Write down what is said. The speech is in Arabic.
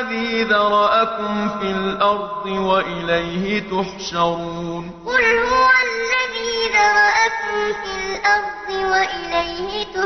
الَّذِي ذَرَأَكُمْ فِي الْأَرْضِ وَإِلَيْهِ تُحْشَرُونَ. قُلْ هُوَ الَّذِي ذَرَأَكُمْ فِي الْأَرْضِ وَإِلَيْهِ تُحْشَرُونَ